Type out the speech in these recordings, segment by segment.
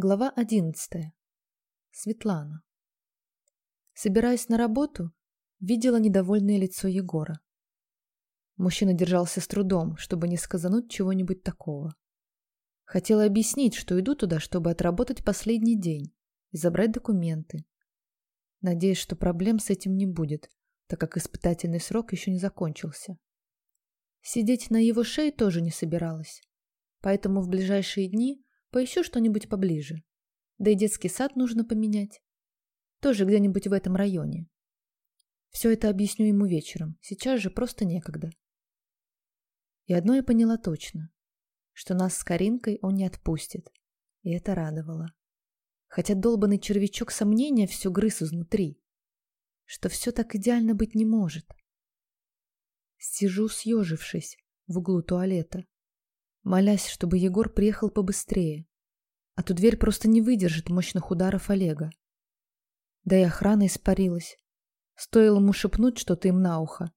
Глава одиннадцатая. Светлана. Собираясь на работу, видела недовольное лицо Егора. Мужчина держался с трудом, чтобы не сказануть чего-нибудь такого. Хотела объяснить, что иду туда, чтобы отработать последний день и забрать документы. Надеюсь, что проблем с этим не будет, так как испытательный срок еще не закончился. Сидеть на его шее тоже не собиралась, поэтому в ближайшие дни Поищу что-нибудь поближе. Да и детский сад нужно поменять. Тоже где-нибудь в этом районе. Все это объясню ему вечером. Сейчас же просто некогда. И одно я поняла точно. Что нас с Каринкой он не отпустит. И это радовало. Хотя долбанный червячок сомнения все грыз изнутри. Что все так идеально быть не может. Сижу съежившись в углу туалета молясь, чтобы Егор приехал побыстрее. А то дверь просто не выдержит мощных ударов Олега. Да и охрана испарилась. Стоило ему шепнуть что-то им на ухо.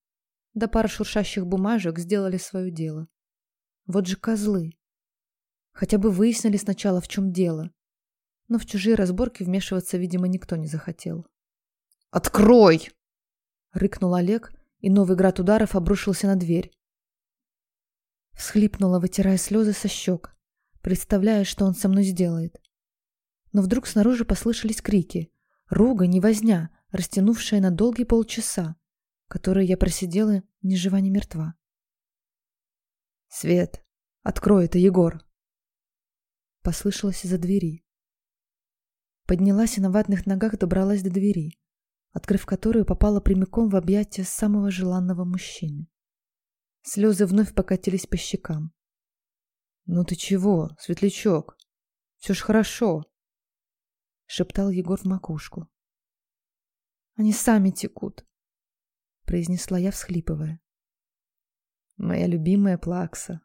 Да пара шуршащих бумажек сделали свое дело. Вот же козлы. Хотя бы выяснили сначала, в чем дело. Но в чужие разборки вмешиваться, видимо, никто не захотел. «Открой!» — рыкнул Олег, и новый град ударов обрушился на дверь. Всхлипнула, вытирая слезы со щек, представляя, что он со мной сделает. Но вдруг снаружи послышались крики. Руга, не возня, растянувшая на долгие полчаса, которые я просидела ни жива, ни мертва. «Свет, открой, это Егор!» Послышалось из-за двери. Поднялась и на ватных ногах добралась до двери, открыв которую попала прямиком в объятия самого желанного мужчины. Слезы вновь покатились по щекам. «Ну ты чего, светлячок? Все ж хорошо!» Шептал Егор в макушку. «Они сами текут», — произнесла я, всхлипывая. «Моя любимая плакса».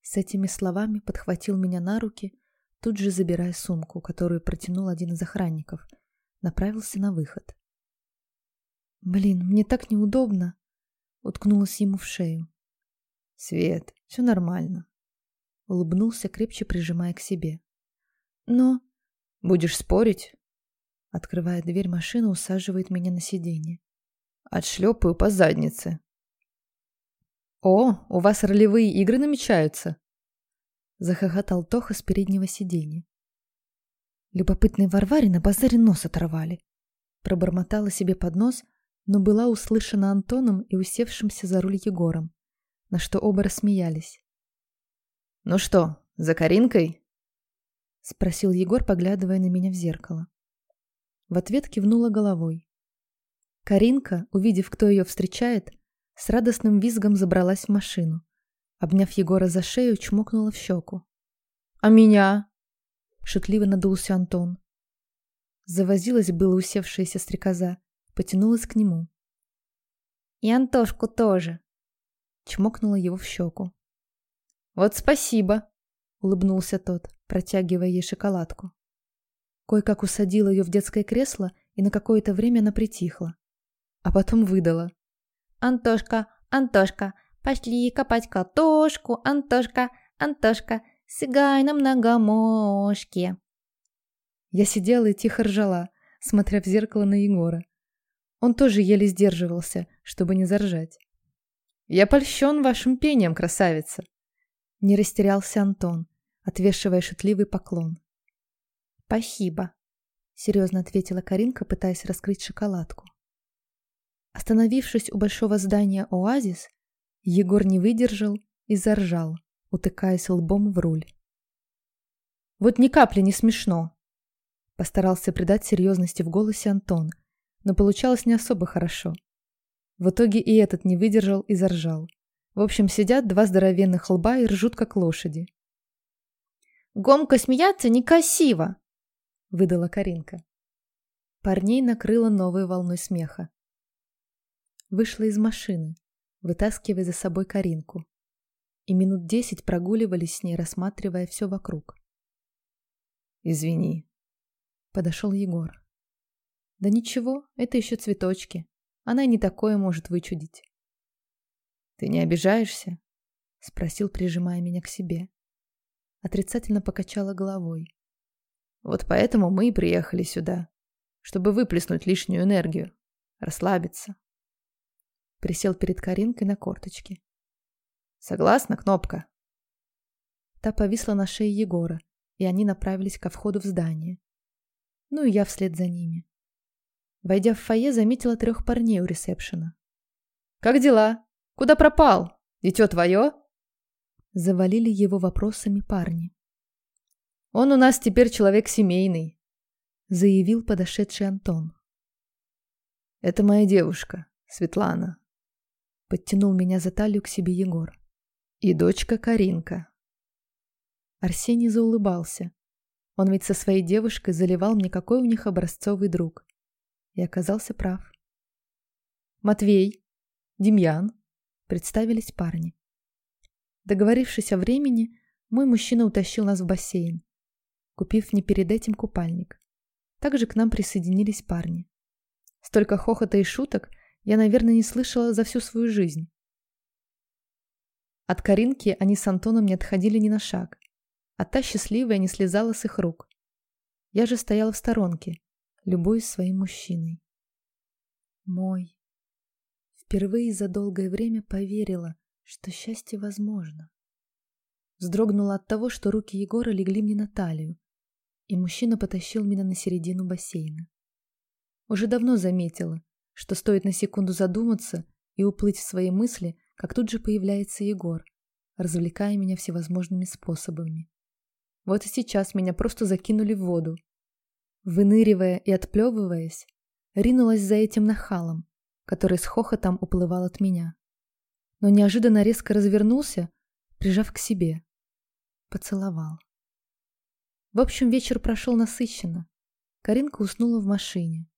С этими словами подхватил меня на руки, тут же забирая сумку, которую протянул один из охранников, направился на выход. «Блин, мне так неудобно!» Уткнулась ему в шею. «Свет, все нормально», — улыбнулся, крепче прижимая к себе. «Но...» «Будешь спорить?» Открывая дверь машины, усаживает меня на сиденье. «Отшлепаю по заднице». «О, у вас ролевые игры намечаются?» Захохотал Тоха с переднего сиденья. Любопытные Варваре на базаре нос оторвали. Пробормотала себе под нос, но была услышана Антоном и усевшимся за руль Егором, на что оба рассмеялись. «Ну что, за Каринкой?» — спросил Егор, поглядывая на меня в зеркало. В ответ кивнула головой. Каринка, увидев, кто ее встречает, с радостным визгом забралась в машину. Обняв Егора за шею, чмокнула в щеку. «А меня?» — шутливо надулся Антон. Завозилась было усевшаяся стрекоза, потянулась к нему. «И Антошку тоже!» Чмокнула его в щеку. «Вот спасибо!» — улыбнулся тот, протягивая ей шоколадку. Кое-как усадила ее в детское кресло, и на какое-то время она притихла. А потом выдала. «Антошка, Антошка, пошли копать картошку, Антошка, Антошка, сыгай на многомошке!» Я сидела и тихо ржала, смотря в зеркало на Егора. Он тоже еле сдерживался, чтобы не заржать. «Я польщен вашим пением, красавица!» Не растерялся Антон, отвешивая шутливый поклон. «Спасибо», — серьезно ответила Каринка, пытаясь раскрыть шоколадку. Остановившись у большого здания «Оазис», Егор не выдержал и заржал, утыкаясь лбом в руль. «Вот ни капли не смешно!» Постарался придать серьезности в голосе Антон, но получалось не особо хорошо. В итоге и этот не выдержал и заржал. В общем, сидят два здоровенных лба и ржут, как лошади. «Гомко смеяться некрасиво!» — выдала Каринка. Парней накрыло новой волной смеха. Вышла из машины, вытаскивая за собой Каринку. И минут десять прогуливались с ней, рассматривая все вокруг. «Извини», — подошел Егор. Да ничего, это еще цветочки. Она не такое может вычудить. Ты не обижаешься? Спросил, прижимая меня к себе. Отрицательно покачала головой. Вот поэтому мы и приехали сюда, чтобы выплеснуть лишнюю энергию, расслабиться. Присел перед Каринкой на корточки. Согласна, Кнопка? Та повисла на шее Егора, и они направились ко входу в здание. Ну и я вслед за ними. Войдя в фойе, заметила трех парней у ресепшена. «Как дела? Куда пропал? Дитё твое?» Завалили его вопросами парни. «Он у нас теперь человек семейный», — заявил подошедший Антон. «Это моя девушка, Светлана», — подтянул меня за талию к себе Егор. «И дочка Каринка». Арсений заулыбался. Он ведь со своей девушкой заливал мне, какой у них образцовый друг. И оказался прав. «Матвей, Демьян», — представились парни. Договорившись о времени, мой мужчина утащил нас в бассейн, купив мне перед этим купальник. Также к нам присоединились парни. Столько хохота и шуток я, наверное, не слышала за всю свою жизнь. От Каринки они с Антоном не отходили ни на шаг а та счастливая не слезала с их рук. Я же стояла в сторонке, любуясь своим мужчиной. Мой. Впервые за долгое время поверила, что счастье возможно. Вздрогнула от того, что руки Егора легли мне на талию, и мужчина потащил меня на середину бассейна. Уже давно заметила, что стоит на секунду задуматься и уплыть в свои мысли, как тут же появляется Егор, развлекая меня всевозможными способами. Вот и сейчас меня просто закинули в воду. Выныривая и отплевываясь, ринулась за этим нахалом, который с хохотом уплывал от меня. Но неожиданно резко развернулся, прижав к себе. Поцеловал. В общем, вечер прошел насыщенно. Каринка уснула в машине.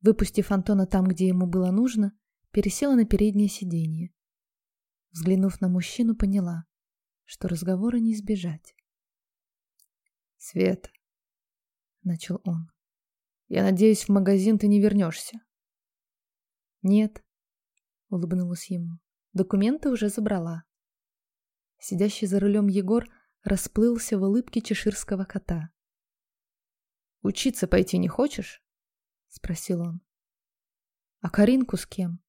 Выпустив Антона там, где ему было нужно, пересела на переднее сиденье. Взглянув на мужчину, поняла, что разговора не избежать. «Свет», — начал он, — «я надеюсь, в магазин ты не вернешься». «Нет», — улыбнулась ему, — «документы уже забрала». Сидящий за рулем Егор расплылся в улыбке чеширского кота. «Учиться пойти не хочешь?» — спросил он. «А Каринку с кем?»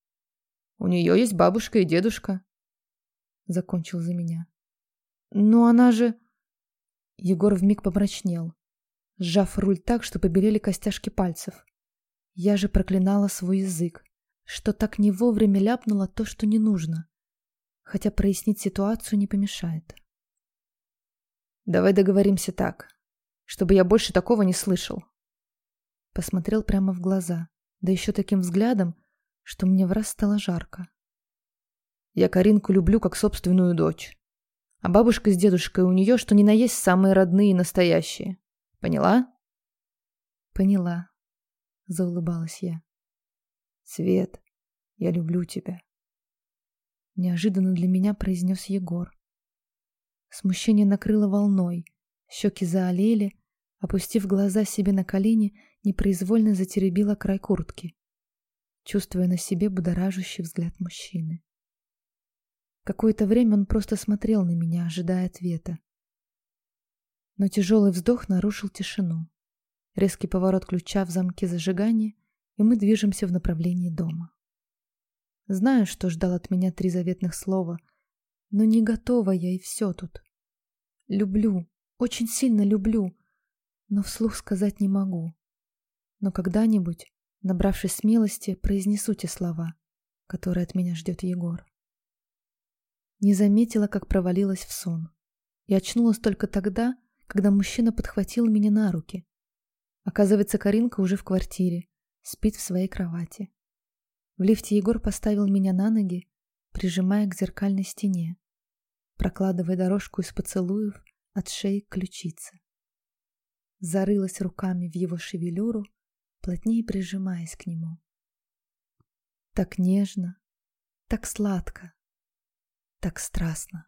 «У нее есть бабушка и дедушка», — закончил за меня. «Но она же...» Егор вмиг помрачнел, сжав руль так, что побелели костяшки пальцев. Я же проклинала свой язык, что так не вовремя ляпнула то, что не нужно. Хотя прояснить ситуацию не помешает. «Давай договоримся так, чтобы я больше такого не слышал». Посмотрел прямо в глаза, да еще таким взглядом, что мне в раз стало жарко. «Я Каринку люблю как собственную дочь. А бабушка с дедушкой у нее, что ни на есть, самые родные и настоящие. Поняла? Поняла. Заулыбалась я. Свет, я люблю тебя. Неожиданно для меня произнес Егор. Смущение накрыло волной. Щеки заолели. Опустив глаза себе на колени, непроизвольно затеребила край куртки, чувствуя на себе будоражащий взгляд мужчины. Какое-то время он просто смотрел на меня, ожидая ответа. Но тяжелый вздох нарушил тишину. Резкий поворот ключа в замке зажигания, и мы движемся в направлении дома. Знаю, что ждал от меня три заветных слова, но не готова я и все тут. Люблю, очень сильно люблю, но вслух сказать не могу. Но когда-нибудь, набравшись смелости, произнесу те слова, которые от меня ждет Егор. Не заметила, как провалилась в сон. И очнулась только тогда, когда мужчина подхватил меня на руки. Оказывается, Каринка уже в квартире, спит в своей кровати. В лифте Егор поставил меня на ноги, прижимая к зеркальной стене, прокладывая дорожку из поцелуев от шеи к ключице. Зарылась руками в его шевелюру, плотнее прижимаясь к нему. Так нежно, так сладко, так страстно.